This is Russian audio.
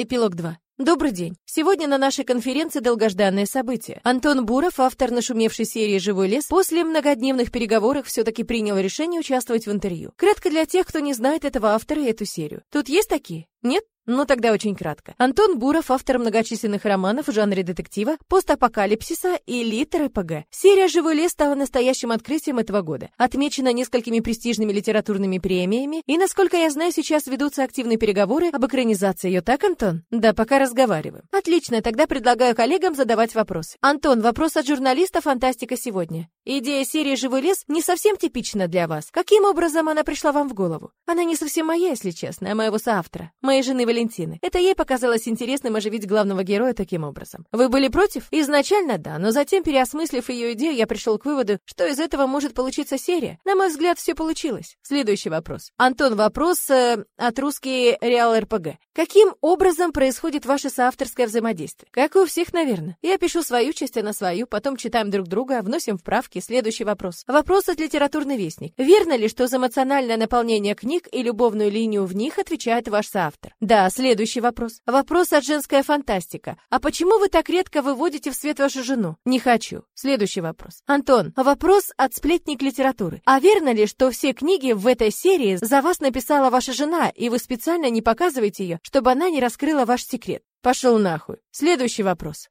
Эпилог 2. Добрый день. Сегодня на нашей конференции долгожданное событие. Антон Буров, автор нашумевшей серии «Живой лес», после многодневных переговоров все-таки принял решение участвовать в интервью. Кратко для тех, кто не знает этого автора и эту серию. Тут есть такие? Нет? Ну тогда очень кратко. Антон Буров, автор многочисленных романов в жанре детектива, постапокалипсиса и литер ПГ. Серия «Живой лес» стала настоящим открытием этого года. Отмечена несколькими престижными литературными премиями, и, насколько я знаю, сейчас ведутся активные переговоры об экранизации ее, так, Антон? Да, пока разговариваем. Отлично, тогда предлагаю коллегам задавать вопросы. Антон, вопрос от журналиста «Фантастика сегодня». Идея серии «Живой лес» не совсем типична для вас. Каким образом она пришла вам в голову? Она не совсем моя, если честно, а моего соавтора, моей жены Валентины. Это ей показалось интересным оживить главного героя таким образом. Вы были против? Изначально да, но затем, переосмыслив ее идею, я пришел к выводу, что из этого может получиться серия. На мой взгляд, все получилось. Следующий вопрос. Антон, вопрос э, от русский Реал РПГ. Каким образом происходит ваше соавторское взаимодействие? Как и у всех, наверное. Я пишу свою часть, она свою, потом читаем друг друга, вносим вправки. Следующий вопрос. Вопрос от литературный вестник. Верно ли, что за эмоциональное наполнение книг и любовную линию в них отвечает ваш соавтор? Следующий вопрос. Вопрос от женская фантастика. А почему вы так редко выводите в свет вашу жену? Не хочу. Следующий вопрос. Антон, вопрос от сплетник литературы. А верно ли, что все книги в этой серии за вас написала ваша жена, и вы специально не показываете ее, чтобы она не раскрыла ваш секрет? Пошел нахуй. Следующий вопрос.